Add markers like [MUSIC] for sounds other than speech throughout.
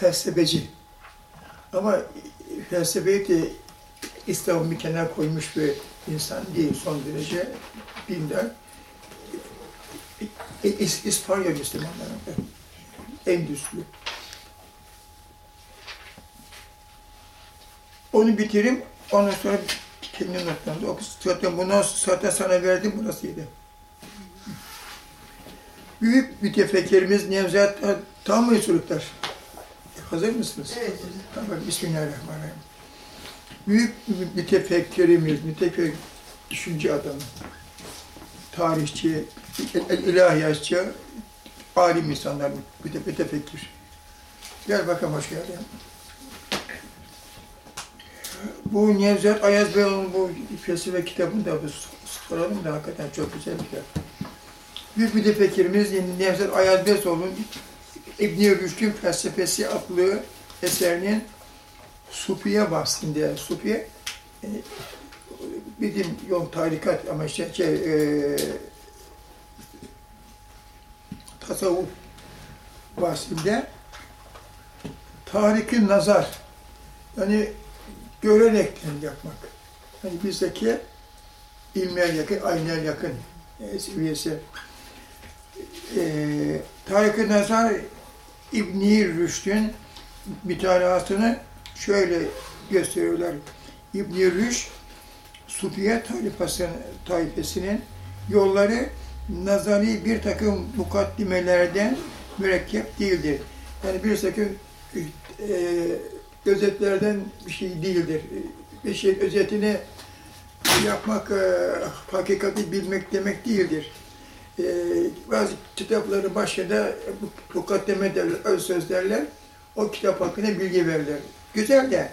felsefeci. Ama felsefeyi de İslam'ın bir kenara koymuş bir insan değil son derece dindar. İs İspanya Müslümanlarında en güçlü. Onu bitirim, ondan sonra kendi notlarımda oku. Zaten bunu zaten sana verdim burasıydı. Büyük mütefekkirimiz Nevzat mı çocuklar? Hazır mısınız? Evet. Tamam, Bismillahirrahmanirrahim. Büyük mütefekkirimiz, mütefekkir düşünce adamı, tarihçi, ilahiyatçı, alim insanlar, mütefekkir. Gel bakalım, hoş geldin. Bu Nevzat Ayaz Bey'in bu felsefe kitabını da soralım da hakikaten çok güzel bir kitap. Büyük mütefekkirimiz Nevzat Ayaz Beyoğlu'nun İbn-i Rüşd'ün Felsefesi adlı eserinin Sufiye bahsinde, Sufiye e, bizim yol tarikat ama işte şey, e, tasavvuf bahsinde tariki nazar yani görerekten yapmak. Yani bizdeki ilmiye yakın, aynaya yakın e, seviyesi. E, tariki nazar İbn-i Rüşd'ün mütalaasını şöyle gösteriyorlar. İbn-i Rüşd, Sufiye tayfesinin yolları nazari bir takım mukaddimelerden mürekkep değildir. Yani bir takım e, özetlerden bir şey değildir. Bir şeyin özetini yapmak, e, hakikati bilmek demek değildir. E, bazı kitapların başında mukaddeme derler, öz söz derler. O kitap hakkında bilgi verirler. Güzel de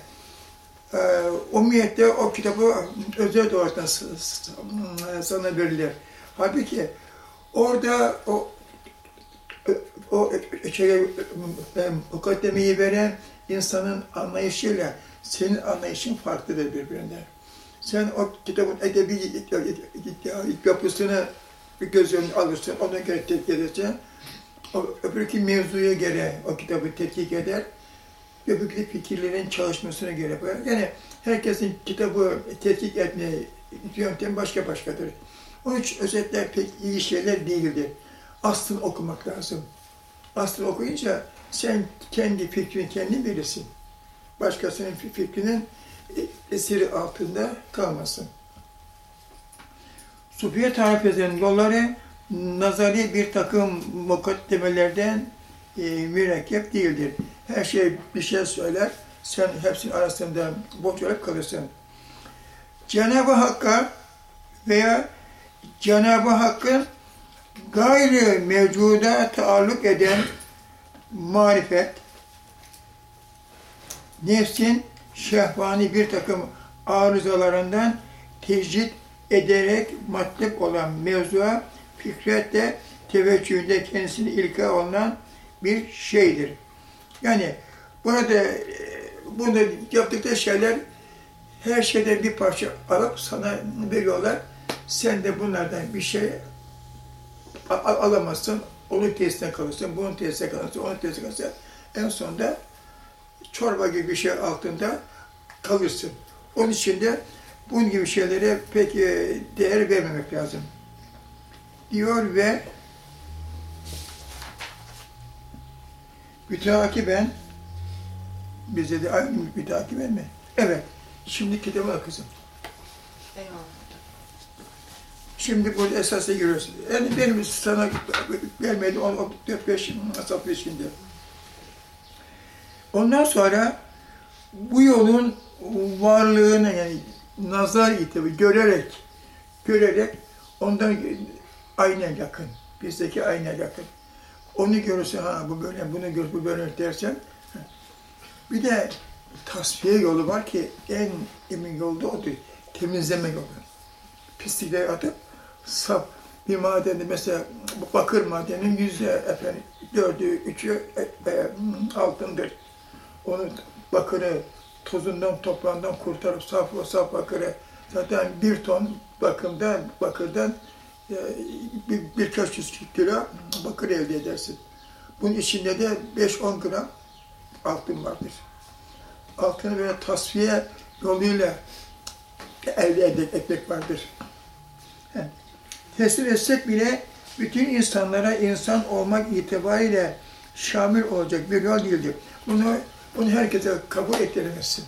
e, umumiyette o kitabı özet olarak sana verilir. Halbuki orada o o şey, mukaddemeyi veren insanın anlayışıyla senin anlayışın farklıdır birbirinden. Sen o kitabın edebi yapısını bir göz önüne alırsın, ona göre tetkik edersin. O, öbürki mevzuya göre o kitabı tetkik eder. Öbürki fikirlerin çalışmasına göre. Yani herkesin kitabı tetkik etme yöntemi başka başkadır. Onun için özetler pek iyi şeyler değildir. Aslını okumak lazım. Aslını okuyunca sen kendi fikrini kendin verirsin. Başkasının fikrinin esiri altında kalmasın. Sufiye tarif eden yolları nazari bir takım mukaddemelerden e, mürekkep değildir. Her şey bir şey söyler, sen hepsinin arasında boş olarak kalırsın. Cenab-ı Hakk'a veya Cenab-ı Hakk'ın gayri mevcuda taalluk eden marifet, nefsin şehvani bir takım arızalarından tecrit ederek matlep olan mevzuya fikrette teveccühünde kendisini ilka olunan bir şeydir. Yani burada e, bunu yaptıkları şeyler her şeyden bir parça alıp sana veriyorlar. Sen de bunlardan bir şey alamazsın. Onun tesisine kalırsın, bunun tesisine kalırsın, onun tesisine kalırsın. En sonunda çorba gibi bir şey altında kalırsın. Onun için de bunun gibi şeylere pek e, değer vermemek lazım. Diyor ve müteakiben bize de aynı müteakiben mi? Evet. Şimdi kitabı kızım. Eyvallah. Şimdi burada esasa giriyoruz. Yani benim sana gelmedi 4-5 asap şimdi. Ondan sonra bu yolun varlığını yani nazar itibarı görerek görerek ondan aynen yakın. Bizdeki aynen yakın. Onu görürse ha bu böyle, bunu gör, bu böyle dersen. Bir de tasfiye yolu var ki en emin yolda odur. Temizleme yolu. Pislikleri atıp saf bir madeni mesela bakır madenin yüzde efendim dördü, üçü e, e, altındır. Onu bakırı tozundan, toprağından kurtarıp saf o saf bakırı zaten bir ton bakımda bakırdan e, bir, birkaç yüz kilo bakır elde edersin. Bunun içinde de 5-10 gram altın vardır. Altını böyle tasfiye yoluyla elde etmek vardır. He. Teslim etsek bile bütün insanlara insan olmak itibariyle şamil olacak bir yol değildir. Bunu, bunu herkese kabul ettiremezsin.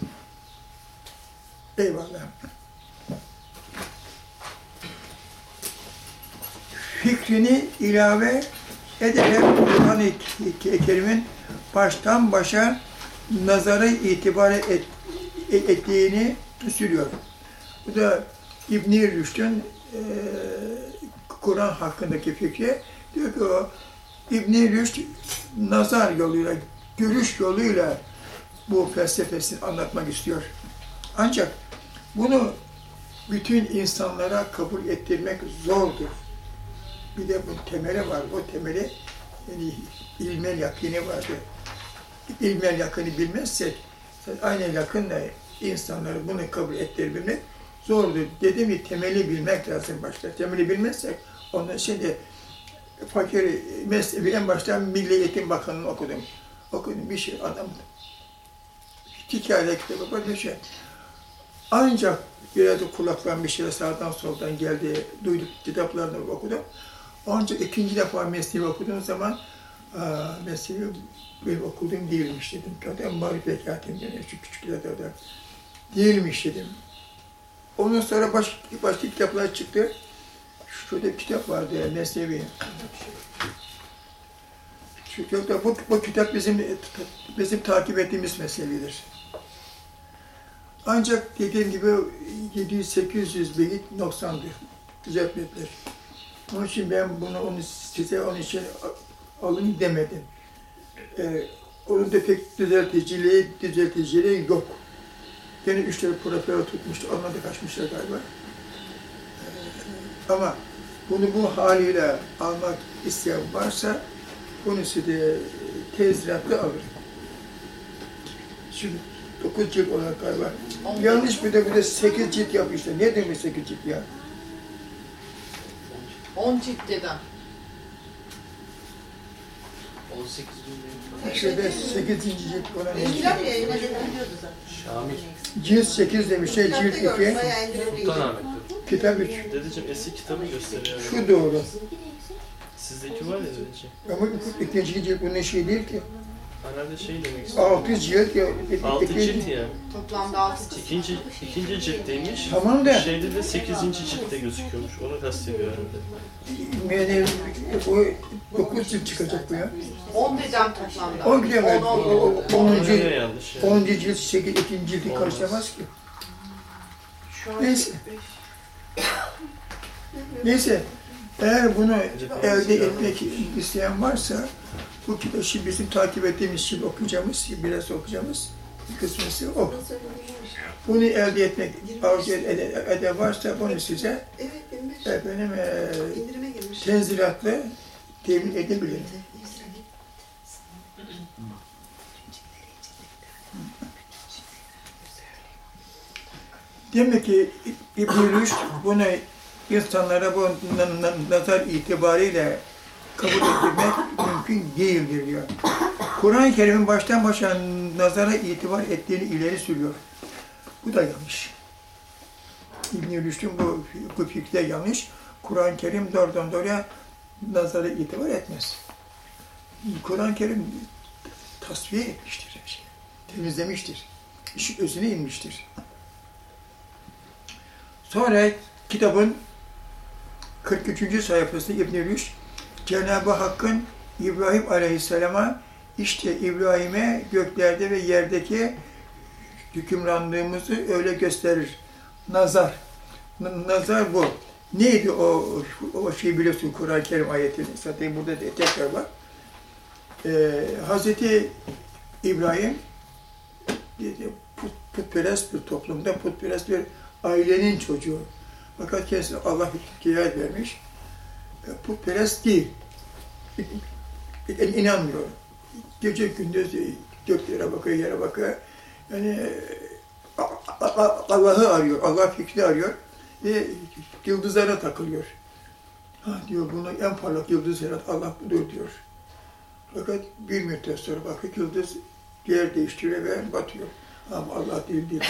Eyvallah. Fikrini ilave ederek Kur'an-ı Kerim'in baştan başa nazara itibar et, ettiğini sürüyor. Bu da İbn-i Rüşd'ün e, Kur'an hakkındaki fikri diyor ki o İbn-i Rüşd nazar yoluyla, görüş yoluyla bu felsefesini anlatmak istiyor. Ancak bunu bütün insanlara kabul ettirmek zordur. Bir de bu temeli var. O temeli yani ilmel yakini vardı. İlmel yakını bilmezsek aynı yakınla insanları bunu kabul ettirebilmek zordur. Dedim ki temeli bilmek lazım başta. Temeli bilmezsek onun şimdi fakir mesleği en başta Milli Eğitim Bakanı'nı okudum. Okudum bir şey adam böyle bir şey. Ancak biraz kulaktan bir şeyler sağdan soldan geldi, duyduk kitaplarını okudum. Ancak ikinci defa mesleği okuduğum zaman mesleği benim okuduğum değilmiş dedim. Zaten marifet hakim yani şu küçük kitaplarda değilmiş dedim. Ondan sonra başka, başka kitaplar çıktı. Şurada bir kitap vardı ya, Mesnevi. Yok bu, bu kitap bizim bizim takip ettiğimiz meseledir. Ancak dediğim gibi 700-800 beyit noksandır. Düzeltmediler. Onun için ben bunu onu size onun için alın demedim. Ee, onun da pek düzelticiliği, düzelticiliği yok. Gene üç tane profesör tutmuştu, onlar da kaçmışlar galiba. Ee, ama bunu bu haliyle almak isteyen varsa bunu size tezratlı alır. Şimdi dokuz cilt olarak galiba. Yanlış bir de bir de sekiz cilt yapmışlar. Ne demek sekiz cilt ya? 10 cilt dedim. 18 bin Şurada sekizinci cilt olan İlgilen yayına gelebiliyordu zaten. Şamil. Cilt sekiz demiş, şey cilt Kitapta gördüm, iki, bayağı indirimliydi. Sultanahmet. kitap üç. Dedeciğim eski kitabı gösteriyor. Şu doğru. Sizdeki var ya dedeciğim. Ama ikinci cilt bunun şey değil ki. Herhalde şey demek istiyorum. Altı cilt ya. Altı cilt ya. Toplamda 6 cilt. İkinci, ikinci ciltteymiş. Tamam da Şeyde de sekizinci ciltte gözüküyormuş. Onu kastediyor herhalde. yani bu dokuz cilt çıkacak bu ya. 10 dedim toplamda. On gidiyor mu? 10 10. O- o- Onuncu, Oraya yanlış ya. onuncu cilt, sekiz, ikinci cildi Olmaz. karıştıramaz ki. Şu an Neyse. Neyse, eğer bunu elde etmek isteyen varsa, bu kitabı bizim takip ettiğimiz, şimdi okuyacağımız, biraz okuyacağımız kısmısı o. Bunu elde etmek, arzu ede, ede varsa bunu size Evet, 25. efendim e, tenzilatla temin edebilirim. Demek ki İbn-i bunu insanlara bu na- na- nazar itibariyle kabul ettirmek mümkün değildir diyor. Kur'an-ı Kerim'in baştan başa nazara itibar ettiğini ileri sürüyor. Bu da yanlış. İbn-i bu, bu fikri yanlış. Kur'an-ı Kerim doğrudan doğruya nazara itibar etmez. Kur'an-ı Kerim tasfiye etmiştir. Temizlemiştir. İşin özüne inmiştir. Sonra kitabın 43. sayfasında İbn-i Cenab-ı Hakk'ın İbrahim Aleyhisselam'a işte İbrahim'e göklerde ve yerdeki hükümranlığımızı öyle gösterir. Nazar. Nazar bu. Neydi o, o şey biliyorsun Kur'an-ı Kerim ayetini. Zaten burada da tekrar var. Ee, Hazreti İbrahim put, putperest bir toplumda putperest bir ailenin çocuğu. Fakat kendisine Allah hidayet vermiş. E, Putperest değil. İ- İnanmıyor. Gece gündüz göklere bakıyor, yere bakıyor. Yani a- Allah'ı arıyor, Allah fikri arıyor ve yıldızlara takılıyor. Ha diyor bunu en parlak yıldız yarat Allah budur diyor. Fakat bir müddet sonra bakıyor yıldız yer değiştiriyor ve batıyor. Ama Allah değil diyor.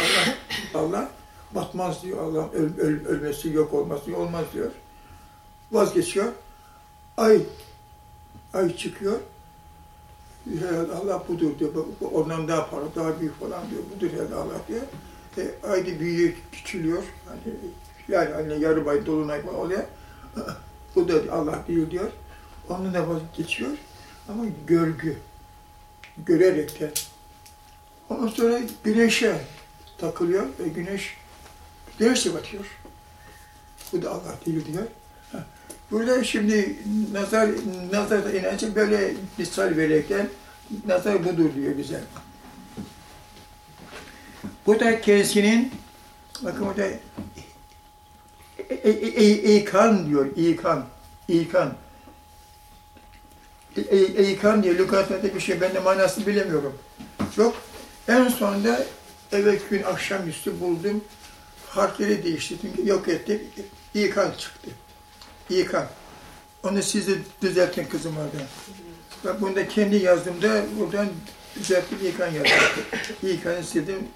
Allah, Allah batmaz diyor. Allah öl, öl- ölmesi, yok olması olmaz diyor. Vazgeçiyor. Ay, ay çıkıyor. Herhalde Allah budur diyor. Ondan daha para, daha büyük falan diyor. Budur herhalde Allah diyor. E, ay da büyüyor, küçülüyor. Hani, yani hani yarım ay, dolunay falan oluyor. [LAUGHS] Bu da Allah değil diyor. Ondan da vazgeçiyor. Ama görgü, görerekten. Ondan sonra güneşe takılıyor ve güneş, güneş batıyor. Bu da Allah değil diyor. Burada şimdi nazar, nazar inancı böyle misal verirken nazar budur diyor bize. Bu da kendisinin, bakın burada e, e, e, İkan diyor, İkan, İkan. İkan diyor, lügatlarda bir şey, ben de manasını bilemiyorum. Yok. En sonunda evvelki gün akşamüstü buldum, harfleri değiştirdim, yok ettim, İkan çıktı. İkan. Onu siz de düzeltin kızım orada. Ben bunu da kendi yazdığımda buradan düzelttim, İkan yazdım. [COUGHS] İkan'ı sildim,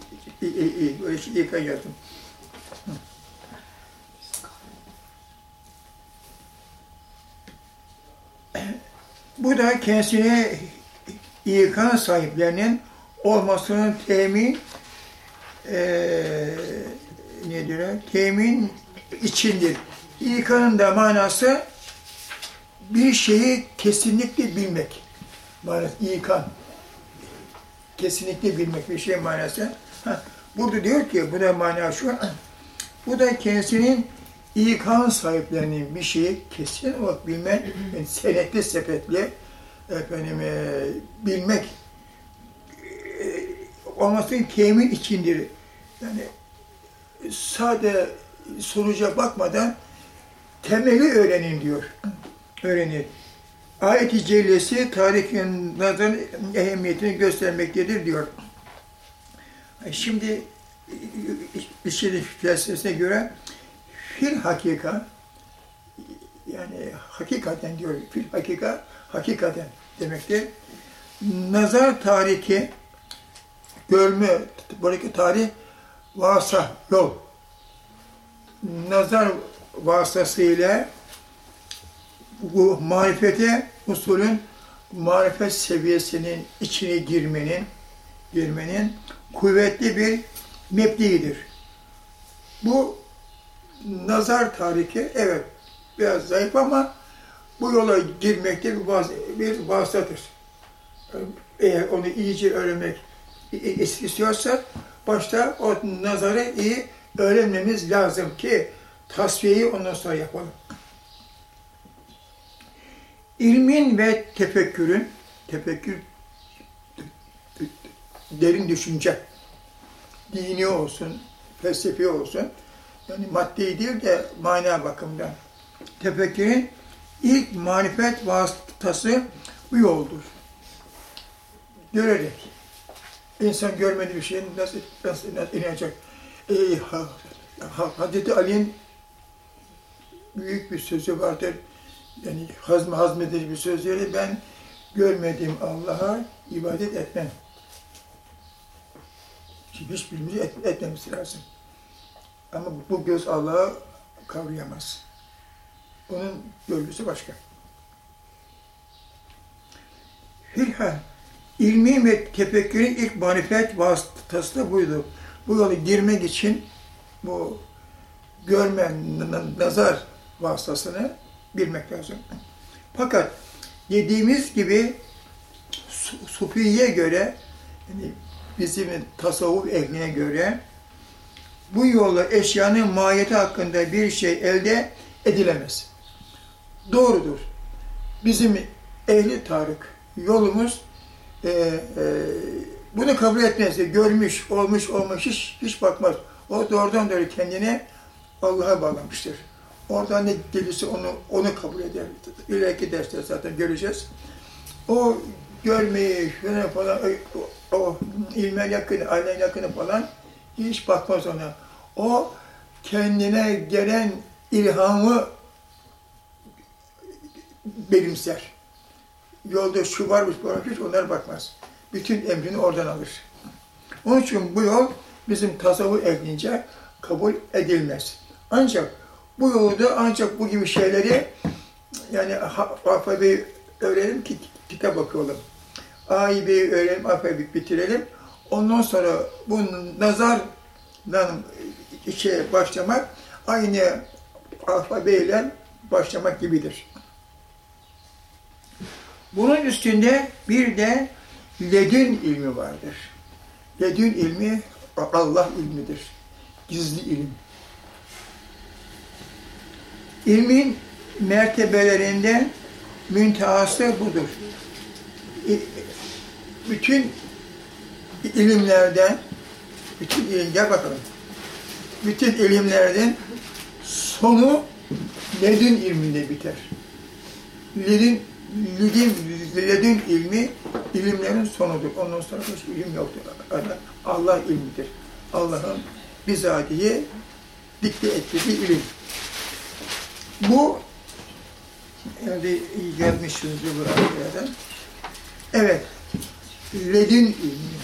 İ, İ, İ, böyle şey, İkan yazdım. Bu da kendisine İkan sahiplerinin olmasının temin eee ne diyor? Temin içindir. İkanın da manası bir şeyi kesinlikle bilmek. Manası İkan. Kesinlikle bilmek bir şey manası. Burada diyor ki, bu da mana şu, bu da kendisinin İkan sahiplerinin bir şeyi kesin olarak bilmek, yani senetli sepetli efendim, e, bilmek e, olmasının temin içindir. Yani sade sonuca bakmadan temeli öğrenin diyor. Öğrenin. Ayet-i Cellesi tarihin nazarın ehemmiyetini göstermektedir diyor. Şimdi işin felsefesine göre fil hakika yani hakikaten diyor fil hakika hakikaten demektir. Nazar tarihi görme buradaki tarih vasa yol nazar vasıtasıyla bu marifete usulün marifet seviyesinin içine girmenin girmenin kuvvetli bir mebdiidir. Bu nazar tarihi evet biraz zayıf ama bu yola girmekte bir, vaz, bir vasıtadır. Eğer onu iyice öğrenmek istiyorsak başta o nazarı iyi öğrenmemiz lazım ki tasfiyeyi ondan sonra yapalım. İlmin ve tefekkürün, tefekkür derin düşünce, dini olsun, felsefi olsun, yani maddi değil de mana bakımdan. Tefekkürün ilk marifet vasıtası bu yoldur. Görerek. İnsan görmediği bir şeyin nasıl, nasıl, nasıl inecek? Ee, ha, ha, Hazreti Ali'nin büyük bir sözü vardır. Yani hazm hazmedici bir sözleri ben görmediğim Allah'a ibadet etmem. Şimdi hiçbirimiz et, etmemiz lazım. Ama bu göz Allah'ı kavrayamaz. Onun görgüsü başka. Hilha, ilmi ve tefekkürün ilk marifet vasıtası da buydu. Bu yola girmek için bu görme, nazar vasıtasını bilmek lazım. Fakat dediğimiz gibi Sufi'ye göre, yani bizim tasavvuf ehline göre bu yolla eşyanın mahiyeti hakkında bir şey elde edilemez. Doğrudur. Bizim ehli tarık yolumuz e, e, bunu kabul etmez. Görmüş, olmuş, olmuş hiç, hiç bakmaz. O doğrudan doğru kendini Allah'a bağlamıştır. Oradan ne gelirse onu onu kabul eder. İleriki derste zaten göreceğiz. O görmeyi falan falan o, o ilme yakını, ailen yakını falan hiç bakmaz ona. O kendine gelen ilhamı benimser. Yolda şu varmış, bu varmış, onlara bakmaz. bütün emrini oradan alır. Onun için bu yol bizim tasavvuf ehlince kabul edilmez. Ancak bu yolda ancak bu gibi şeyleri yani alfabeyi öğrenelim ki kitap okuyalım. A'yı öğrenelim, alfabeyi bitirelim. Ondan sonra bu nazardan işe başlamak aynı alfabeyle başlamak gibidir. Bunun üstünde bir de ledün ilmi vardır. Ledün ilmi Allah ilmidir. Gizli ilim. İlmin mertebelerinde müntehası budur. Bütün ilimlerden, bütün ilim, gel bakalım. Bütün ilimlerden sonu ledün ilminde biter. Ledün, ledün, ledün ilmi ilimlerin sonudur. Ondan sonra başka ilim yoktur. Allah ilmidir. Allah'ın bizatihi dikte ettiği ilim. Bu yani gelmişsiniz buraya da. Evet. Ledün ilmi.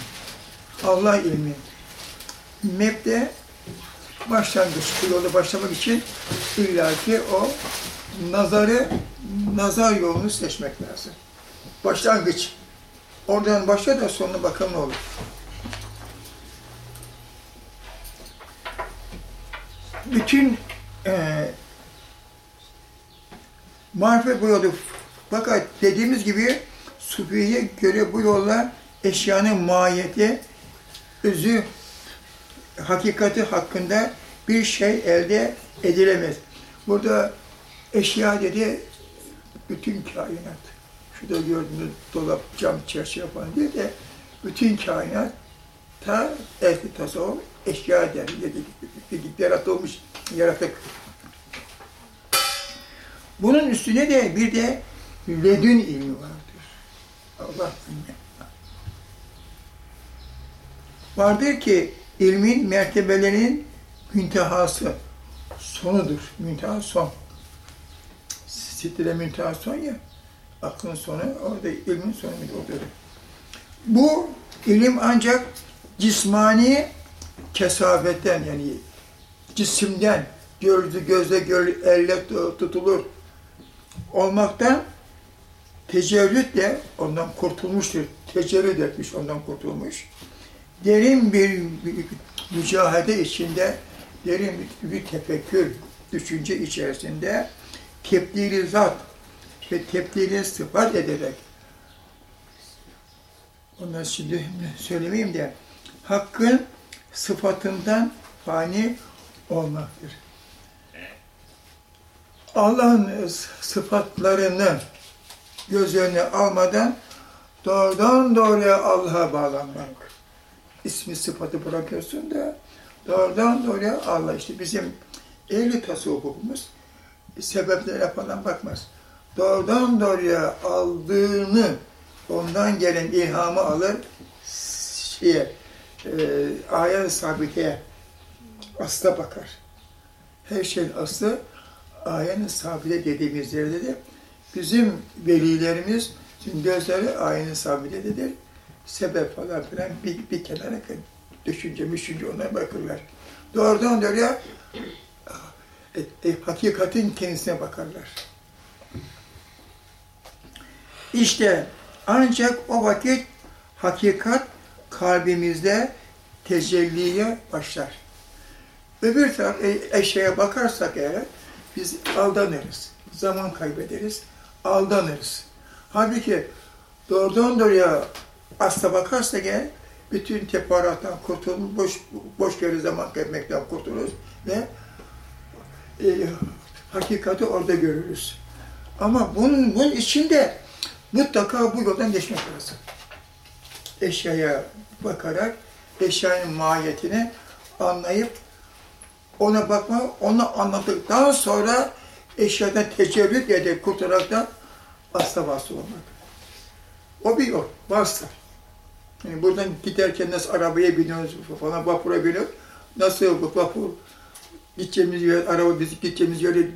Allah ilmi. Mebde başlangıç. Bu yolda başlamak için illaki o nazarı, nazar yolunu seçmek lazım. Başlangıç. Oradan başla da sonuna bakalım ne olur. Bütün eee marifet bu yolu. Fakat dediğimiz gibi Sufi'ye göre bu yolla eşyanın mahiyeti, özü, hakikati hakkında bir şey elde edilemez. Burada eşya dedi bütün kainat. Şurada gördüğünüz dolap, cam, çerçeve falan değil de bütün kainat ta ehli tasavvuf eşya der. Dedik, yaratılmış yaratık. Bunun üstüne de bir de ledün ilmi vardır. Allah ilmi. Vardır ki ilmin mertebelerinin müntehası sonudur. Münteha son. Sitte münteha son ya. Aklın sonu orada ilmin sonu orada. Bu ilim ancak cismani kesafetten yani cisimden gördü gözle görülür, elle tutulur olmaktan tecevvütle ondan kurtulmuştur. Tecevvüt etmiş, ondan kurtulmuş. Derin bir mücahede içinde, derin bir tefekkür, düşünce içerisinde tebdili zat ve tebdili sıfat ederek onları şimdi söylemeyeyim de hakkın sıfatından fani olmaktır. Allah'ın sıfatlarını göz önüne almadan doğrudan doğruya Allah'a bağlanmak. İsmi sıfatı bırakıyorsun da doğrudan doğruya Allah işte bizim ehli tasavvufumuz sebeplere falan bakmaz. Doğrudan doğruya aldığını ondan gelen ilhamı alır şeye, e, ayet-i sabiteye asla bakar. Her şeyin aslı ayen sabite dediğimiz yerde de bizim velilerimiz şimdi gözleri ayen sabitededir. Sebep falan filan bir, bir kenara düşünce, düşünce ona bakırlar. Doğrudan doğruya e, e, hakikatin kendisine bakarlar. İşte ancak o vakit hakikat kalbimizde tecelliye başlar. Öbür taraf e, eşeğe bakarsak eğer biz aldanırız, zaman kaybederiz, aldanırız. Halbuki doğrudan doğruya asla bakarsak eğer bütün teferruattan kurtulur, boş, boş yere zaman kaybetmekten kurtuluruz ve e, hakikati orada görürüz. Ama bunun, bunun içinde mutlaka bu yoldan geçmek lazım. Eşyaya bakarak eşyanın mahiyetini anlayıp ona bakma, onu anladıktan sonra eşyadan tecevvüt edip kurtularak da asla vasıl olmak. O bir yol, vasıta. Yani buradan giderken nasıl arabaya biniyoruz falan, vapura biniyoruz. Nasıl bu vapur gideceğimiz yer, araba bizi gideceğimiz yere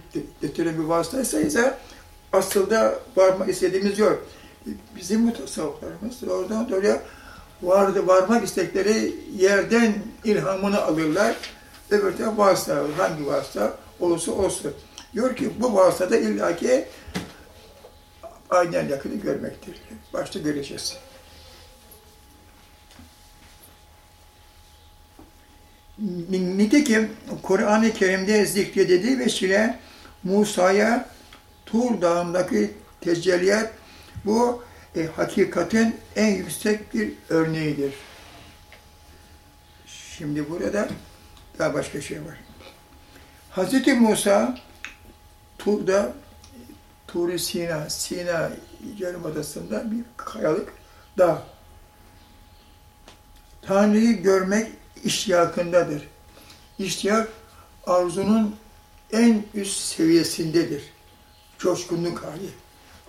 götüren bir vasıtaysa ise aslında varmak istediğimiz yol. Bizim bu tasavvuflarımız oradan oraya vardı varmak istekleri yerden ilhamını alırlar. Öbür taraf vasıta, hangi vasıta olursa olsun. Diyor ki bu vasıtada illaki aynen yakını görmektir. Başta göreceğiz. Nitekim Kur'an-ı Kerim'de zikredildiği vesile Musa'ya Tur Dağı'ndaki tecelliyat bu e, hakikatin en yüksek bir örneğidir. Şimdi burada daha başka şey var. Hz. Musa Tur'da Tur-i Sina, Sina Yarımadası'nda bir kayalık dağ. Tanrı'yı görmek iştiyakındadır. İştiyak arzunun en üst seviyesindedir. Coşkunluk hali.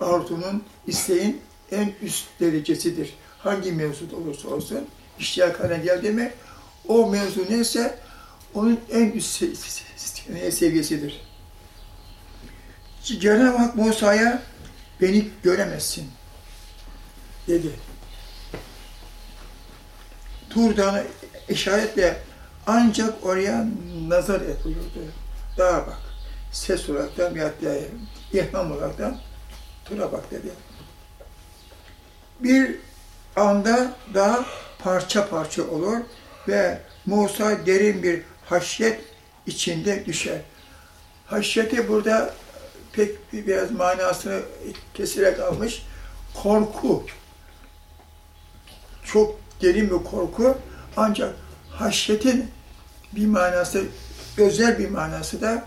Arzunun, isteğin en üst derecesidir. Hangi mevzud olursa olsun iştiyak haline geldi mi o mevzu neyse onun en üst se- se- se- seviyesidir. Cenab-ı Hak Musa'ya beni göremezsin dedi. Tur işaretle ancak oraya nazar et buyurdu. Dağa bak. Ses olaraktan veyahut da ilham olaraktan tura bak dedi. Bir anda dağ parça parça olur ve Musa derin bir haşyet içinde düşer. Haşyeti burada pek bir- biraz manasını keserek almış. Korku. Çok derin bir korku. Ancak haşyetin bir manası, özel bir manası da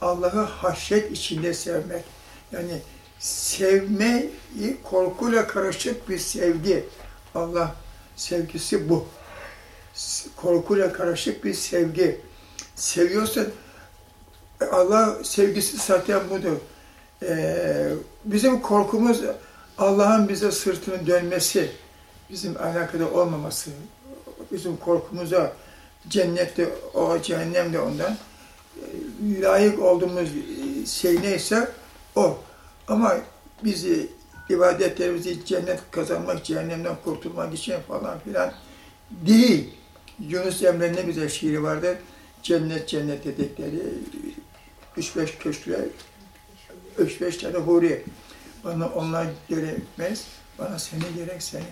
Allah'ı haşyet içinde sevmek. Yani sevmeyi korkuyla karışık bir sevgi. Allah sevgisi bu. Korkuyla karışık bir sevgi. Seviyorsan Allah sevgisi zaten budur. Ee, bizim korkumuz Allah'ın bize sırtını dönmesi, bizim alakada olmaması, bizim korkumuza cennette o, cehennemde ondan e, layık olduğumuz şey neyse o. Ama bizi ibadetlerimizi cennet kazanmak, cehennemden kurtulmak için falan filan değil. Yunus Emre'nin ne güzel şiiri vardı. Cennet cennet dedikleri üç beş köşkler, üç beş tane huri. Bana onlar gerekmez, bana seni gerek seni.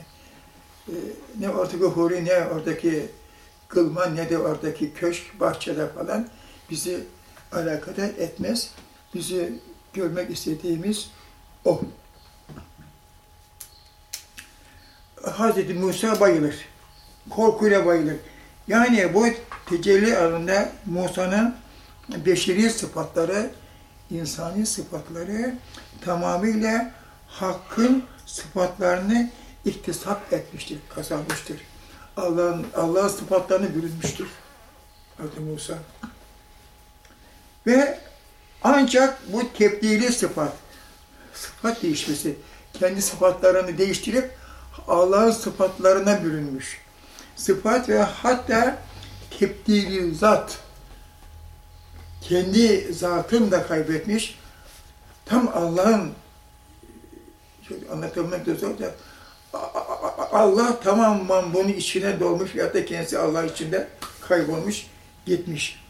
Ee, ne oradaki huri, ne oradaki kılma, ne de oradaki köşk, bahçede falan bizi alakadar etmez. Bizi görmek istediğimiz o. Hazreti Musa bayılır. Korkuyla bayılır. Yani bu tecelli alanında Musa'nın beşeri sıfatları, insani sıfatları tamamıyla hakkın sıfatlarını iktisap etmiştir, kazanmıştır. Allah'ın Allah'ın sıfatlarını bürünmüştür. Hazreti Musa. Ve ancak bu tebdili sıfat, sıfat değişmesi, kendi sıfatlarını değiştirip Allah'ın sıfatlarına bürünmüş. Sıfat ve hatta tebdili zat, kendi zatını da kaybetmiş. Tam Allah'ın anlatabilmek de zor da Allah tamamen bunun içine dolmuş ya da kendisi Allah içinde kaybolmuş, gitmiş.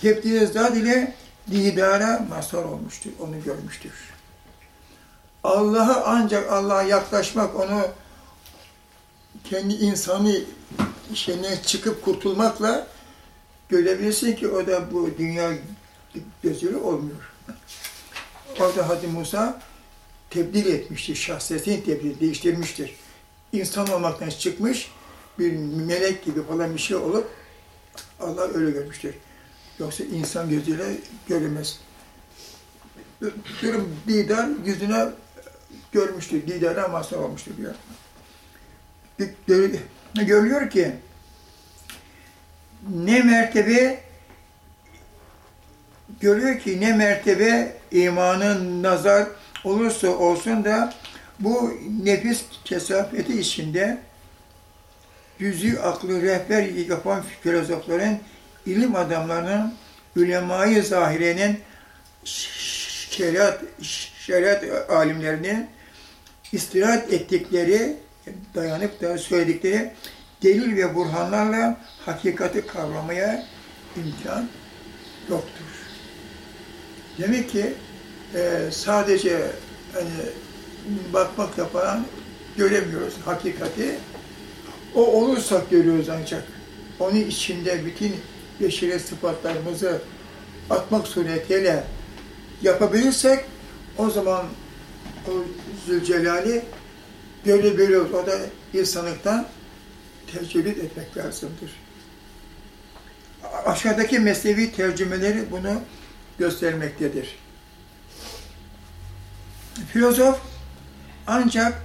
Tebdili zat ile didara mazhar olmuştur, onu görmüştür. Allah'a ancak Allah'a yaklaşmak, onu kendi insanı şeyine çıkıp kurtulmakla görebilirsin ki o da bu dünya gözüyle olmuyor. Orada Hadi Musa tebdil etmiştir, şahsiyetini tebdil, değiştirmiştir. İnsan olmaktan çıkmış, bir melek gibi falan bir şey olup Allah öyle görmüştür. Yoksa insan gözüyle görülmez. Diyorum didar yüzüne görmüştür, didara mazhar olmuştur diyor. Gör- Görülüyor ki? Ne mertebe görüyor ki? Ne mertebe imanın nazar olursa olsun da bu nefis kesafeti içinde yüzü aklı rehber yapan filozofların, ilim adamlarının, ulemayı zahirenin, şeriat, şeriat alimlerinin istirahat ettikleri dayanıp da söyledikleri delil ve burhanlarla hakikati kavramaya imkan yoktur. Demek ki e, sadece hani bakmakla falan göremiyoruz hakikati. O olursa görüyoruz ancak. Onun içinde bütün beşeri sıfatlarımızı atmak suretiyle yapabilirsek o zaman o Zülcelal'i görebiliyoruz. O da insanlıktan tecrübet etmek lazımdır. Aşağıdaki mesnevi tercümeleri bunu göstermektedir. Filozof ancak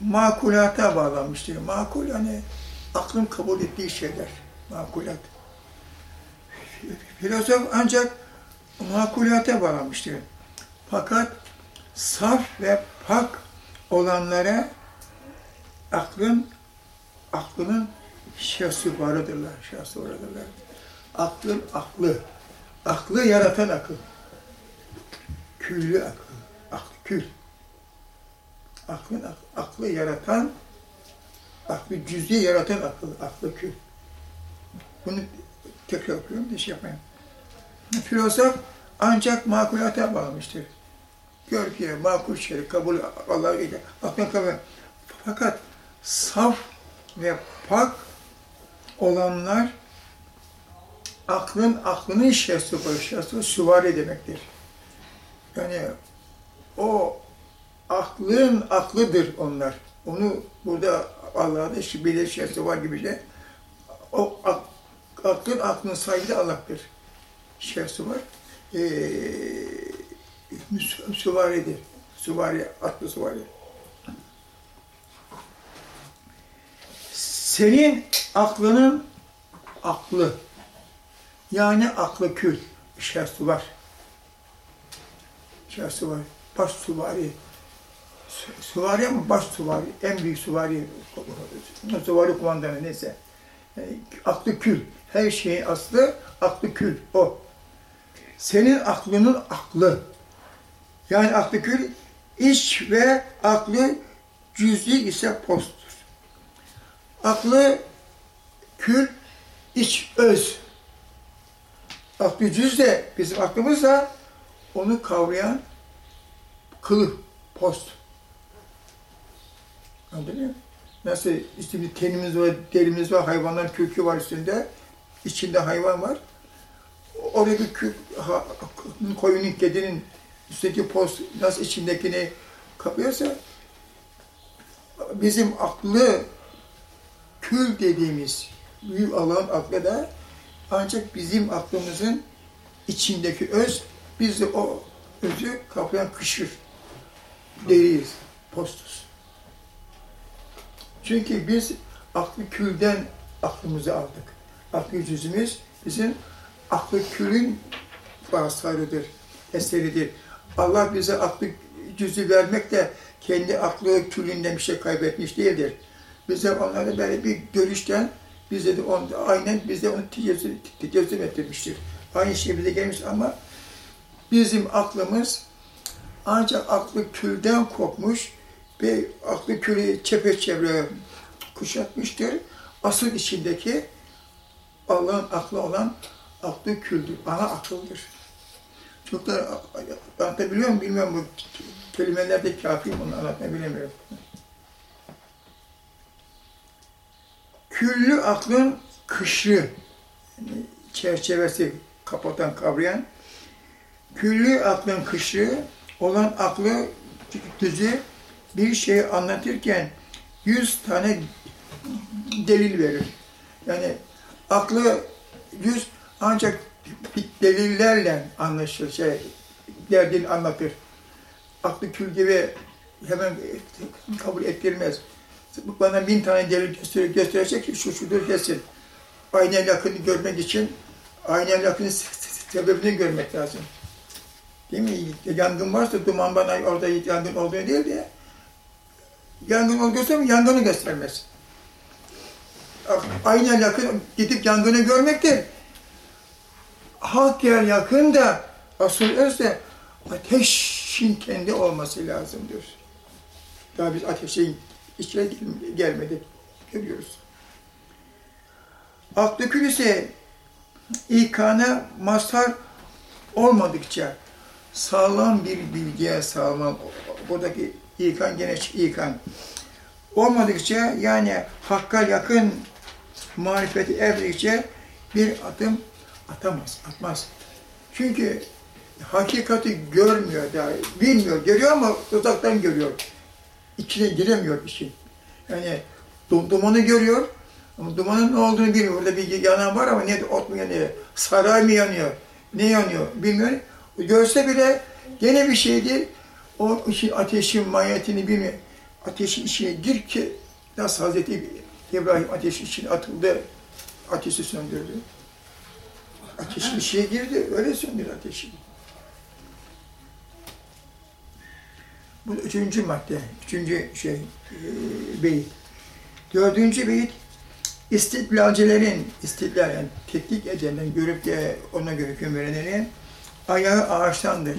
makulata bağlanmıştır. Makul yani aklın kabul ettiği şeyler. Makulat. Filozof ancak makulata bağlanmıştır. Fakat saf ve pak olanlara aklın aklının şahsı varıdırlar. Aklın aklı, aklı yaratan akıl. Küllü akıl, aklı kül. Aklın ak- aklı yaratan, aklı cüz'i yaratan akıl, aklı kül. Bunu tekrar okuyorum da şey yapmayayım. Filozof ancak makulata bağlamıştır. Gör ki makul şey, kabul Allah'a. Aklına kabul. Fakat saf ve pak olanlar aklın aklının şahsı var. Şahsı süvari demektir. Yani o aklın aklıdır onlar. Onu burada Allah'da işte bir şahsı var gibi şey. O ak, aklın aklın sahibi de Allah'tır. Şahsı var. Ee, sü- süvaridir. Süvari, atlı süvari. Senin aklının aklı, yani aklı kül, şahsı var. Şahsı var. Baş süvari. Sü- Süvari ama baş süvari. En büyük süvari. Süvari kumandanı neyse. Yani aklı kül. Her şeyin aslı aklı kül. O. Senin aklının aklı. Yani aklı kül iç ve aklı cüz'i ise posttur. Aklı kül, iç öz. Aklı cüz de bizim aklımız da onu kavrayan kılıf, post. Anladın mı? Nasıl işte bir tenimiz var, derimiz var, hayvanların kökü var üstünde. içinde hayvan var. Oradaki kök, ha, koyunun, kedinin üstteki post nasıl içindekini kapıyorsa bizim aklı kül dediğimiz büyük Allah'ın aklı da ancak bizim aklımızın içindeki öz, biz de o özü kaplayan kışır. Deriyiz, postus. Çünkü biz aklı külden aklımızı aldık. Aklı cüzümüz bizim aklı külün vasıtarıdır, eseridir. Allah bize aklı cüzü vermek de kendi aklı külünden bir şey kaybetmiş değildir. Bize onları böyle bir görüşten bize de onu, aynen bize onu tecessüm, tecessüm ettirmiştir. Aynı şey bize gelmiş ama bizim aklımız ancak aklı külden kopmuş ve aklı külü çepeçevre kuşatmıştır. Asıl içindeki Allah'ın aklı olan aklı küldür. Ana akıldır. Çok da anlatabiliyor muyum bilmiyorum bu kelimelerde kafi bunu anlatmayı bilemiyorum. Küllü aklın kışı, yani çerçevesi kapatan, kavrayan, küllü aklın kışı olan aklı düzü bir şey anlatırken yüz tane delil verir. Yani aklı yüz ancak delillerle anlaşılır, şey, derdini anlatır. Aklı kül gibi hemen kabul ettirmez. Bana bin tane delil göster gösterecek ki şu şudur desin. Aynen yakını görmek için aynen yakının sebebini görmek lazım. Değil mi? Yangın varsa duman bana orada yangın olduğunu değil diye. Yangın olduğunu göstermiyor, yangını göstermez. Aynen yakın gidip yangını görmektir. Hak yer yakın da asıl öz de ateşin kendi olması lazımdır. Daha biz ateşin içine gel- gelmedi. Görüyoruz. Aklı ise ikana mazhar olmadıkça sağlam bir bilgiye sağlam buradaki ikan gene ikan olmadıkça yani hakka yakın marifeti erdikçe bir adım atamaz, atmaz. Çünkü hakikati görmüyor daha, bilmiyor, görüyor ama uzaktan görüyor. İçine giremiyor işin. Yani du- dumanı görüyor ama dumanın ne olduğunu bilmiyor. Orada bir yanan var ama ne ot mu yanıyor, saray mı yanıyor, ne yanıyor bilmiyor. Görse bile gene bir şeydir. O işin ateşin mahiyetini bilmiyor. Ateşin içine gir ki nasıl Hazreti İbrahim ateşin içine atıldı, ateşi söndürdü. Ateşin içine girdi, öyle söndür ateşi. Bu üçüncü madde, üçüncü şey, e, beyit. Dördüncü beyit, istidlalcilerin, istidlal yani tetkik edenlerin, görüp de ona göre hüküm verenlerin ayağı ağaçtandır.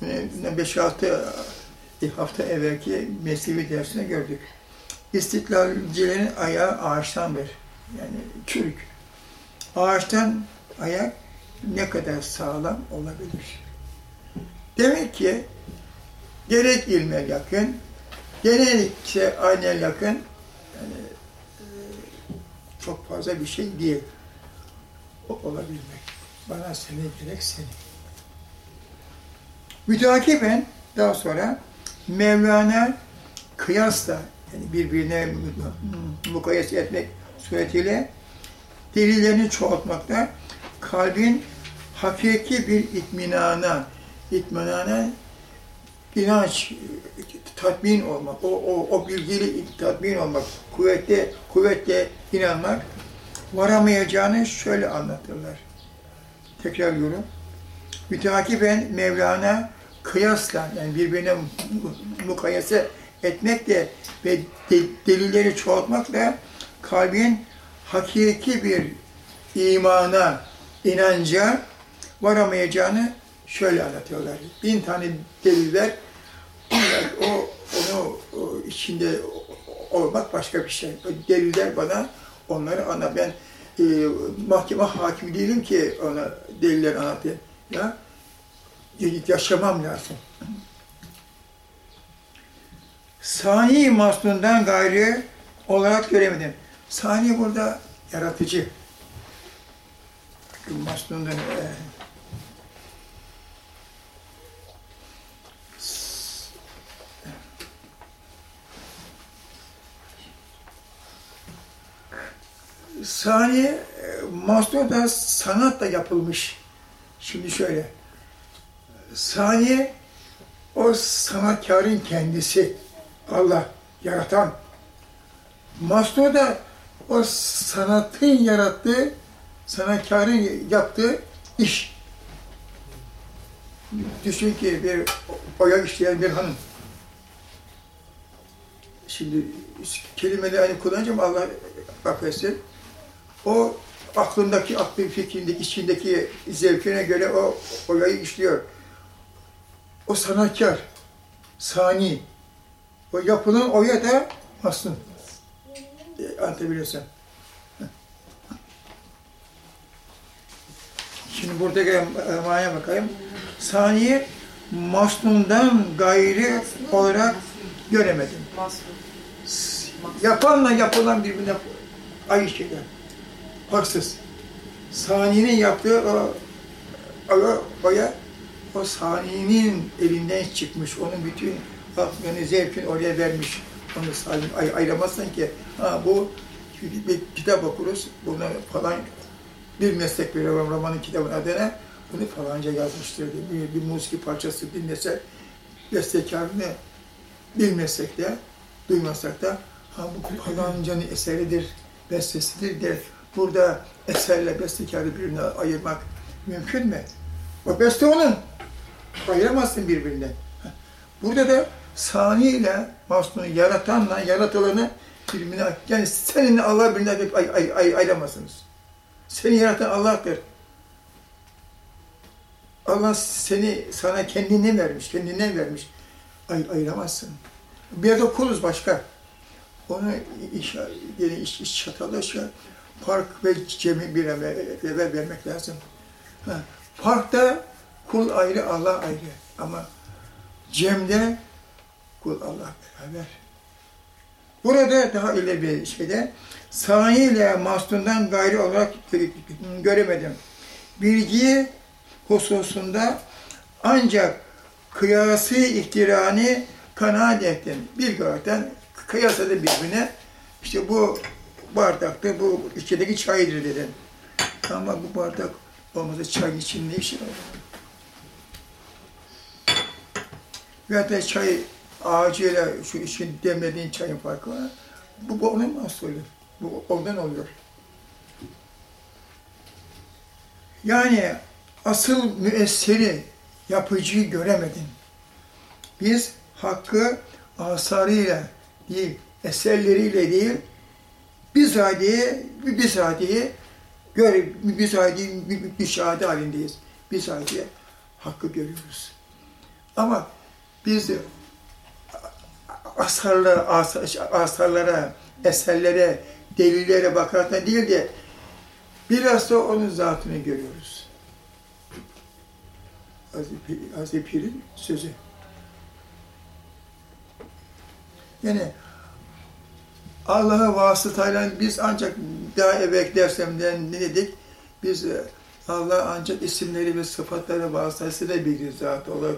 Bunu 5-6 hafta evvelki meslevi dersine gördük. İstidlalcilerin ayağı ağaçtandır. Yani çürük. Ağaçtan ayak ne kadar sağlam olabilir? Demek ki gerek ilme yakın, gerekse aynen yakın, yani e, çok fazla bir şey değil. O olabilmek. Bana seni gerek seni. Mütakiben daha sonra Mevlana kıyasla yani birbirine mukayes etmek suretiyle delillerini çoğaltmakta kalbin hakiki bir itminana, itminana inanç, tatmin olmak, o, o, o bilgili tatmin olmak, kuvvetle, kuvvetle inanmak varamayacağını şöyle anlatırlar. Tekrar yorum. Müteakiben Mevlana kıyasla, yani birbirine mukayese etmekle ve de- delilleri çoğaltmakla kalbin hakiki bir imana, inanca varamayacağını şöyle anlatıyorlar. Bin tane deliller, o, onu o, içinde olmak başka bir şey. Deliller bana onları anlat. Ben e, mahkeme hakimi değilim ki ona deliller anlatayım. Ya, yaşamam lazım. Sani masnundan gayrı olarak göremedim. Sani burada yaratıcı. Masnundan e, saniye e, Masnun'da sanatla yapılmış. Şimdi şöyle. Saniye o sanatkarın kendisi. Allah yaratan. Masnun'da o sanatın yarattığı, sanatkarın yaptığı iş. Düşün ki bir oya işleyen bir hanım. Şimdi kelimeleri hani kullanacağım Allah affetsin. O aklındaki, aklı fikrindeki, içindeki zevkine göre o olayı işliyor. O sanatkar, sani. O yapılan oya da masnun. E, Anlatabiliyorsun. Şimdi buradaki manaya bakayım. Saniye masnundan gayri olarak göremedim. Yapanla yapılan birbirine aynı şeyler. Haksız. Sani'nin yaptığı o, o oya, o Sani'nin elinden çıkmış, onun bütün aklını, zevkini oraya vermiş. Onu salim ay ayıramazsın ki, ha bu bir, kitap okuruz, bunu falan bir meslek bir romanın kitabın adına bunu falanca yazmıştır diye bir, bir musiki parçası dinlese bestekarını bilmesek de duymasak da ha bu falancanın eseridir, bestesidir der. Burada eserle bestekarı birbirine ayırmak mümkün mü? O beste onun. Ayıramazsın birbirinden. Burada da sani ile masnunu yaratanla yaratılanı birbirine yani seninle Allah birbirine ay, ay, ay, ayıramazsınız. Seni yaratan Allah'tır. Allah seni sana kendinden vermiş, kendinden vermiş. Ay, ayıramazsın. Bir yerde kuluz başka. Onu iş, yeni iş, iş çatalaşa park ve cemi bir eve vermek lazım. Ha, parkta kul ayrı, Allah ayrı. Ama cemde kul Allah beraber. Burada daha ileri bir şeyde saniyle mastundan gayri olarak göremedim. Bilgi hususunda ancak kıyası ihtirani kanaat ettim. Bir gökten kıyasladı birbirine. İşte bu bardakta bu içindeki çaydır dedim. Ama bu bardak olmasa çay için ne işi var? Veyahut da çay ağacıyla şu için demlediğin çayın farkı var. Bu, bu onun mahsulü. Bu ondan oluyor. Yani asıl müessiri, yapıcıyı göremedin. Biz hakkı asarıyla değil, eserleriyle değil, bizatihi, bizatihi gör, bizatihi müşahede halindeyiz. Bizatihi hakkı görüyoruz. Ama biz asarlara, asarlara, eserlere, delillere bakarak değil de biraz da onun zatını görüyoruz. Hazreti Pir'in sözü. Yani Allah'a vasıtayla biz ancak daha evvel dersemden ne dedik? Biz e, Allah ancak isimleri ve sıfatları vasıtasıyla bir zat olarak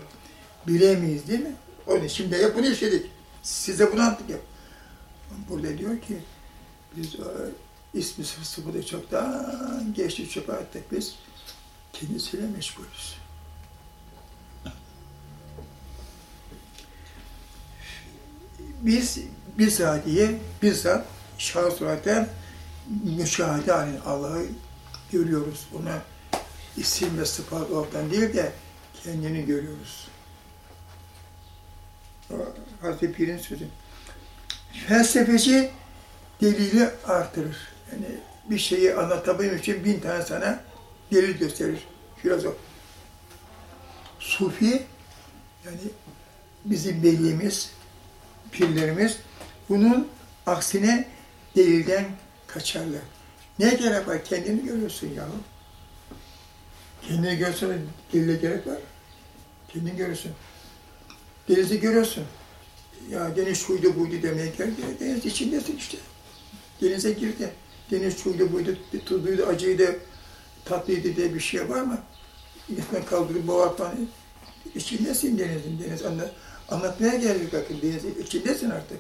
bilemeyiz değil mi? Onun için de bunu işledik. Size bunu anlattık hep. Burada diyor ki biz e, ismi sıfatı çoktan geçti çok artık biz kendisiyle meşgulüz. Biz bizatihi, bizzat şahıs olarak da müşahede halinde Allah'ı görüyoruz. Ona isim ve sıfat olarak değil de kendini görüyoruz. Hazreti Pir'in sözü. Felsefeci delili artırır. Yani bir şeyi anlatabilmek için bin tane sana delil gösterir. Filozof. Sufi, yani bizim belliğimiz, pirlerimiz bunun aksine delilden kaçarlar. Ne gerek var? Kendini görüyorsun ya. Kendini görsen delile gerek var. Kendini görüyorsun. Denizi görüyorsun. Ya deniz şuydu buydu demeye gerek. Deniz içindesin işte. Denize girdi. Deniz şuydu buydu, tuzluydu, acıydı, tatlıydı diye bir şey var mı? İnsan kaldırıp boğar falan. İçindesin denizin. Deniz anlat, anlatmaya geldik bakın. Denizin içindesin artık.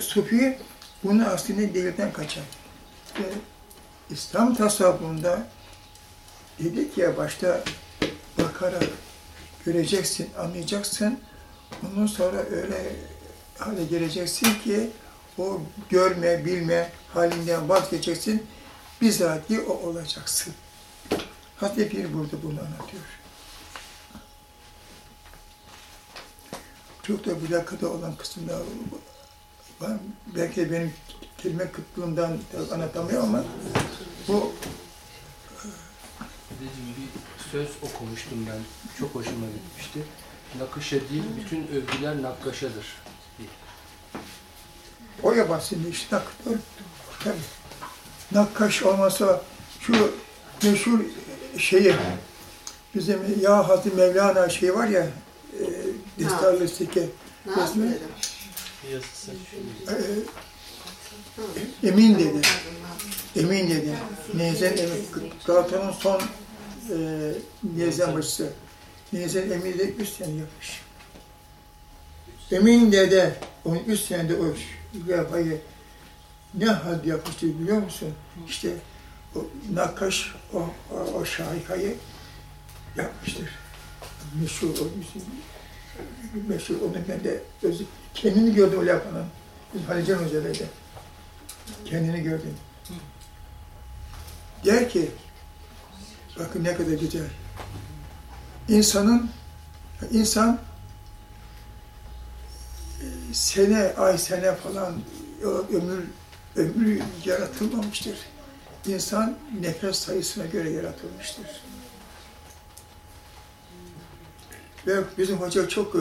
Sufi bunu aslında delirden kaçar. Ve İslam tasavvufunda dedik ya başta bakarak göreceksin, anlayacaksın. Ondan sonra öyle hale geleceksin ki o görme, bilme halinden vazgeçeceksin. Bizatihi o olacaksın. Hazreti Pir burada bunu anlatıyor. Çok da mülakada olan kısımda var. Belki benim kelime kıtlığımdan anlatamıyorum ama bu Dediğim bir söz okumuştum ben. Çok hoşuma gitmişti. Nakışa değil, bütün övgüler nakkaşadır. O yabancı işte nakkaş. Tabii. Nakkaş olmasa şu meşhur şeyi bizim Ya Hazreti Mevlana şey var ya e, Destarlı Sike resmi Emin dedi. Emin dedi. Nezen Emin. Galata'nın son e, Nezen başısı. Nezen Emin de üç sene yapmış. Emin dede, onun üç senede o yapayı ne hal yapmıştı biliyor musun? İşte o nakkaş, o, o, o şahikayı yapmıştır. Meşhur, o, meşhur, onu ben de kendini gördüm öyle yapanın. Biz Halican Hoca'daydı. Kendini gördüm. Der ki, bakın ne kadar güzel. İnsanın, insan e, sene, ay sene falan ö- ömür ömür yaratılmamıştır. İnsan nefes sayısına göre yaratılmıştır. Ve bizim hoca çok e,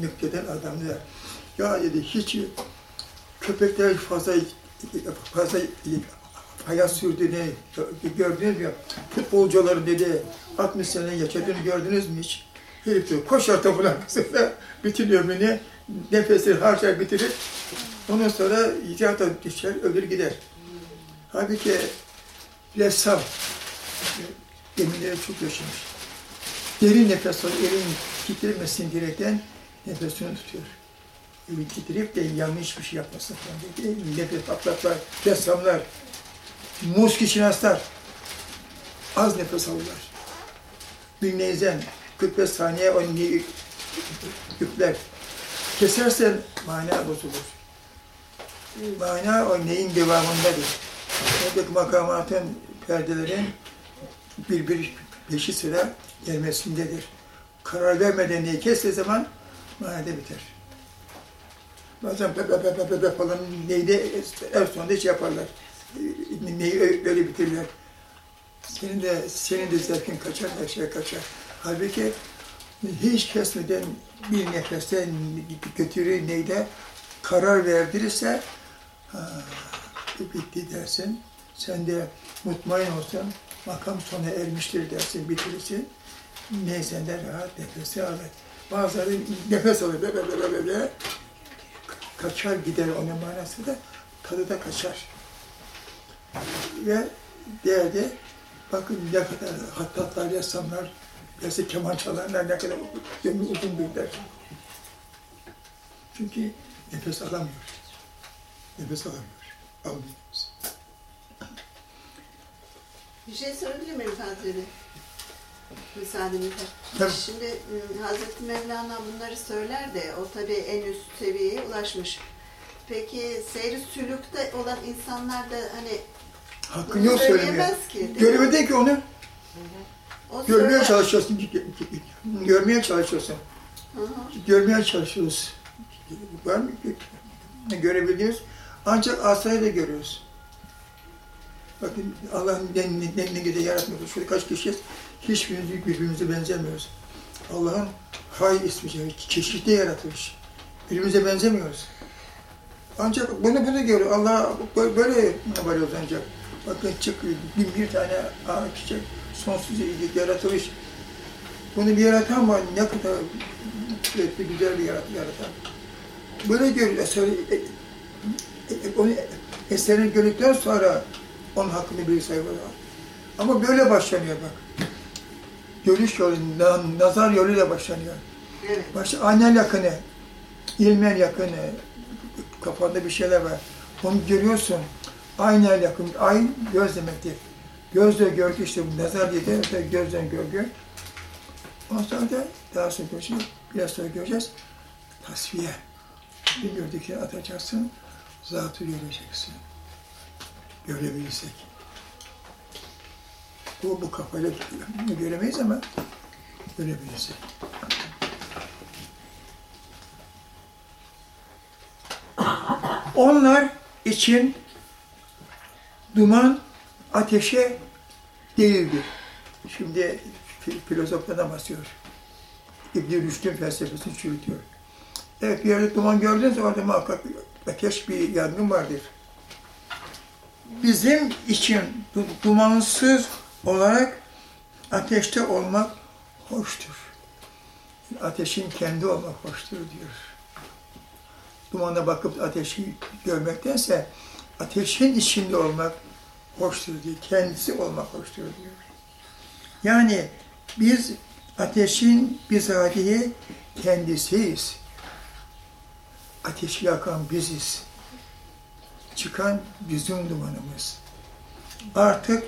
nükteden adamdı. Ya dedi hiç köpekler fazla fazla hayat sürdüğünü gördünüz mü? Futbolcuların dedi 60 sene yaşadığını gördünüz mü hiç? Herif diyor koşar topun arkasında [LAUGHS] bütün ömrünü nefesini harcar bitirir. Ondan sonra icata düşer, ölür gider. Halbuki ressam demirleri çok yaşamış. Derin nefes alıyor, elin titremesini diyerekten nefesini tutuyor. Elin titreyip de yanlış bir şey yapmasın falan diye. Nefes atlatlar, ressamlar, muskişinaslar az nefes alırlar. Bir neyzen 45 saniye o ni- yükler. Kesersen mana bozulur. Mana o neyin devamındadır. Oradaki makamatın, perdelerin bir bir peşi sıra gelmesindedir. Karar vermeden neyi kestiği zaman manada biter. Bazen pe pe pe pe pe pe falan neyde en sonunda şey yaparlar. Neyi ö- öyle bitirirler. Senin de senin de zevkin kaçar, her şey kaçar. Halbuki hiç kesmeden bir nefeste götürür neyde karar verdirirse ha, bitti dersin. Sen de mutmain olsan makam sona ermiştir dersin, bitirirsin. Neyse de rahat nefesi alır. Bazıları nefes alır böyle böyle böyle böyle kaçar gider onun manası da tadı da kaçar. Ve değerde bakın ne kadar hattatlar, ressamlar, Gerçi keman çalanlar ne kadar ömrü uzun büyükler. Çünkü nefes alamıyor. Nefes alamıyor. Almıyor. Bir şey sorabilir miyim Hazretleri? Müsaadenizle. Tabii. Şimdi m, Hazreti Mevlana bunları söyler de o tabii en üst seviyeye ulaşmış. Peki seyri sülükte olan insanlar da hani Hakkını bunu yok söylemiyor. ki. değil mi? Görmedin ki onu. O Görmeye söyler. çalışıyorsun. Görmeye çalışıyorsun. Hı hı. Görmeye çalışıyoruz. Var mı? Görebiliyoruz. Ancak asayı da görüyoruz. Bakın Allah'ın ne, ne, ne güzel yaratmış. Şurada kaç kişiyiz? Hiçbirimiz birbirimize benzemiyoruz. Allah'ın hay ismi çe- çeşitli yaratmış. Birbirimize benzemiyoruz. Ancak bunu bunu görüyor. Allah böyle- varıyoruz ancak. Bakın çık bin bir tane ağaç çiçek sonsuz iyilik yaratılmış. Bunu bir yaratan var. Ne kadar kuvvetli, güzel bir yarat- yaratan. Böyle görüyor. Eseri, e, e, e, onu eserini gördükten sonra onun hakkında bir var. Ama böyle başlanıyor bak. Görüş yolu, na- nazar yoluyla başlanıyor. Evet. Başta aynen yakını, ilmen yakını, kafanda bir şeyler var. Onu görüyorsun. Aynen yakın, ay göz demektir. Gözle görgü işte bu nazar diye de gözden görgü. Ondan sonra da daha sonra göreceğiz, biraz sonra göreceğiz. Tasfiye. Bir gördükçe atacaksın, zatı göreceksin. Görebilirsek. Bu, bu kafayla göremeyiz ama görebilirsek. Onlar için duman ateşe değildir. Şimdi fi- filozoflardan bahsediyor. İbn-i Rüşd'ün felsefesini çürütüyor. Evet bir yerde duman gördünüz orada muhakkak ateş bir yangın vardır. Bizim için du- dumansız olarak ateşte olmak hoştur. Ateşin kendi olmak hoştur diyor dumana bakıp ateşi görmektense ateşin içinde olmak hoştur diyor. Kendisi olmak hoştur diyor. Yani biz ateşin bizatihi kendisiyiz. Ateşi yakan biziz. Çıkan bizim dumanımız. Artık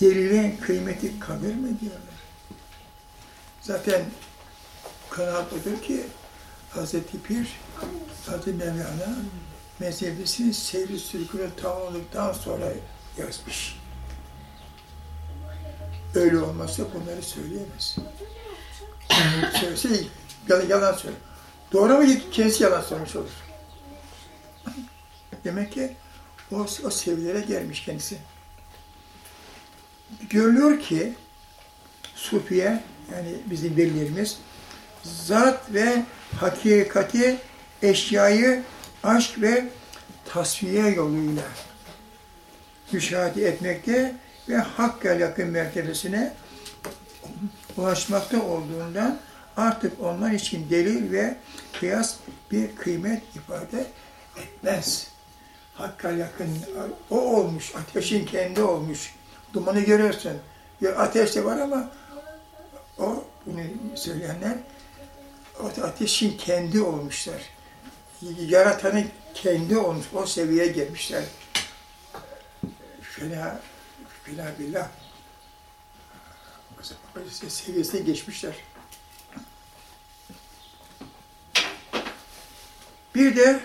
delilin kıymeti kalır mı diyorlar. Zaten kanaat odur ki Hazreti Pir Hazreti Mevlana mezhebisini seyri sülkünü tamamladıktan sonra yazmış. Öyle olmazsa bunları söyleyemez. Söylese yalan, yalan söylüyor. Doğru mu? Kendisi yalan söylemiş olur. Demek ki o, o seviyelere gelmiş kendisi. Görülüyor ki Sufiye, yani bizim velilerimiz, zat ve hakikati eşyayı aşk ve tasfiye yoluyla müşahede etmekte ve hakka yakın mertebesine ulaşmakta olduğundan artık onlar için delil ve kıyas bir kıymet ifade etmez. Hakka yakın, o olmuş, ateşin kendi olmuş. Dumanı görüyorsun. Ya ateş de var ama o, bunu söyleyenler, o ateşin kendi olmuşlar. Yaratanın kendi olmuş, o seviyeye gelmişler. Fena, fena billah. Seviyesine geçmişler. Bir de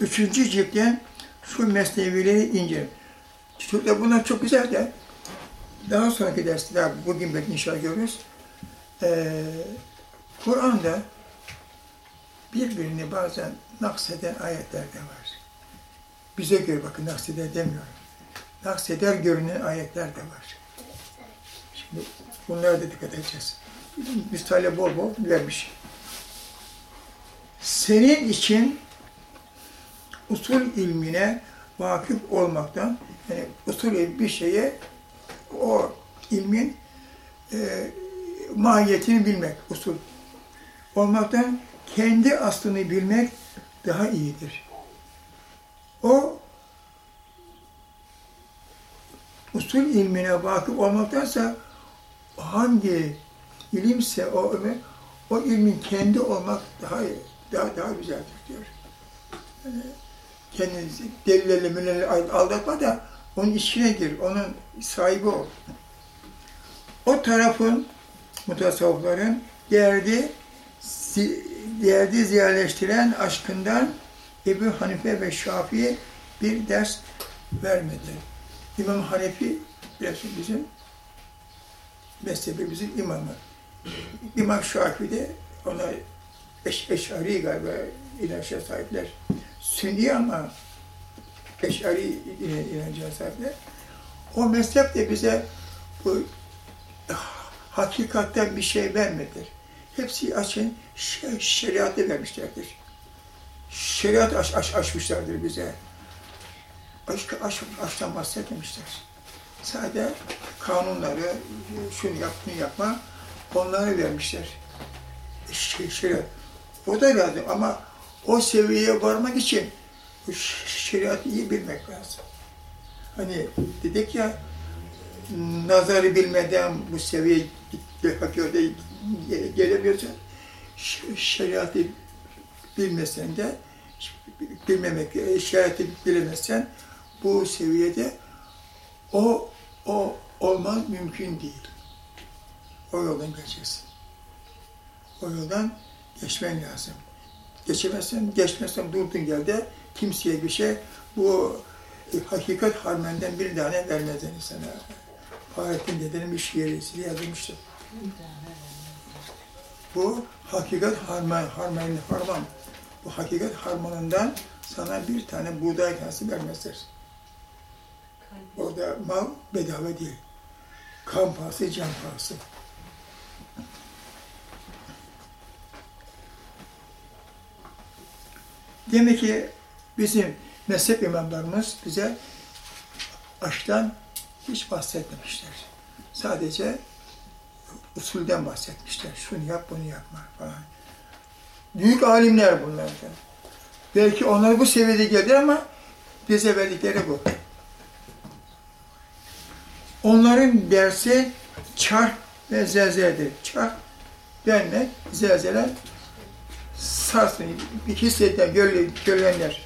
üçüncü ciltten şu mesnevileri inceleyelim. Çocuklar bunlar çok güzel de daha sonraki derste daha bugün belki inşallah görürüz. Ee, Kur'an'da birbirini bazen nakseden ayetler de var. Bize göre bakın nakseder demiyorum. Nakseder görünen ayetler de var. Şimdi bunlara da dikkat edeceğiz. Müstahale bol bol vermiş. Senin için usul ilmine vakıf olmaktan, yani usul bir şeye o ilmin e, mahiyetini bilmek, usul olmaktan kendi aslını bilmek daha iyidir. O usul ilmine vakıf olmaktansa hangi ilimse o o ilmin kendi olmak daha daha daha güzeldir diyor. Yani kendinizi delillerle müllerle aldatma da onun içine gir, onun sahibi ol. O tarafın mutasavvıfların derdi derdi ziyerleştiren aşkından Ebu Hanife ve Şafii bir ders vermedi. İmam Hanefi bizim mezhebimizin imamı. İmam Şafii de ona eş, eşari galiba inançya sahipler. Sünni ama eşari inancına sahipler. O mezhep de bize bu hakikatten bir şey vermedi. Hepsi açın şeriatı vermişlerdir. Şeriat aş, aş, aşmışlardır bize. Aşk, aşk, aşktan bahsetmemişler. Sadece kanunları, şunu yap, bunu yapma, onları vermişler. Şeriat. O da lazım ama o seviyeye varmak için bu şeriatı iyi bilmek lazım. Hani dedik ya, nazarı bilmeden bu seviyeye hakikate gelemiyorsan, şeriatı bilmesen de, bilmemek, şeriatı bilemezsen bu seviyede o, o olman mümkün değil. O yoldan geçeceksin. O yoldan geçmen lazım. Geçemezsen, geçmezsen durdun yerde kimseye bir şey, bu e, hakikat harmenden bir tane vermezler insana. Fahrettin dedenin bir şiiri yazılmıştı. Bu hakikat harman, harman, harman. Bu hakikat harmanından sana bir tane buğday tanesi vermezler. Orada mal bedava değil. Kan pahası, can pahası. Demek ki bizim mezhep imamlarımız bize aşktan hiç bahsetmemişler. Sadece usulden bahsetmişler. Şunu yap, bunu yapma falan. Büyük alimler bunlar. Belki onlar bu seviyede geldi ama bize verdikleri bu. Onların dersi çarp ve zelzeledir. Çarp denmek, zelzele sarsın. Hisseden, görülenler.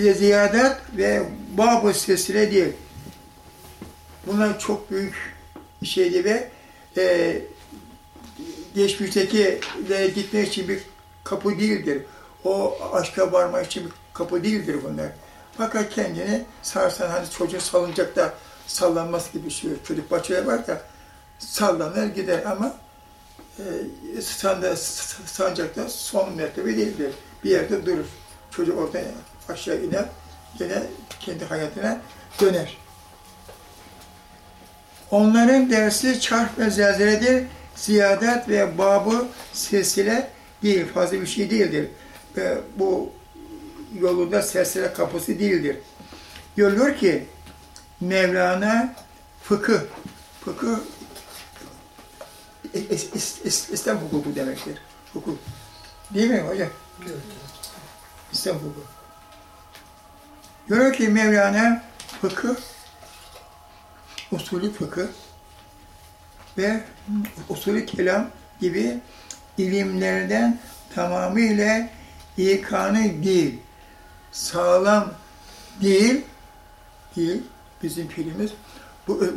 Ziyadet ve babı sesine değil. Bunlar çok büyük şeydi ve e, geçmişteki de gitmek için bir kapı değildir. O aşka varmak için bir kapı değildir bunlar. Fakat kendini sarsan hani çocuğun salıncakta sallanması gibi şey. Çocuk bahçeye var da sallanır gider ama e, sancakta son mertebe değildir. Bir yerde durur. Çocuk oradan aşağı iner, yine kendi hayatına döner. Onların dersi çarp ve zelzeledir, ziyadet ve babı silsile değil, fazla bir şey değildir. Ve bu yolunda sersere kapısı değildir. Diyor ki Mevlana fıkıh, fıkıh is- is- is- İslam hukuku demektir. Hukuk. Değil mi hocam? İslam hukuku. Diyor ki Mevlana fıkıh, usulü fıkıh ve usulü kelam gibi ilimlerden tamamıyla ikanı değil, sağlam değil, değil bizim fiilimiz. Bu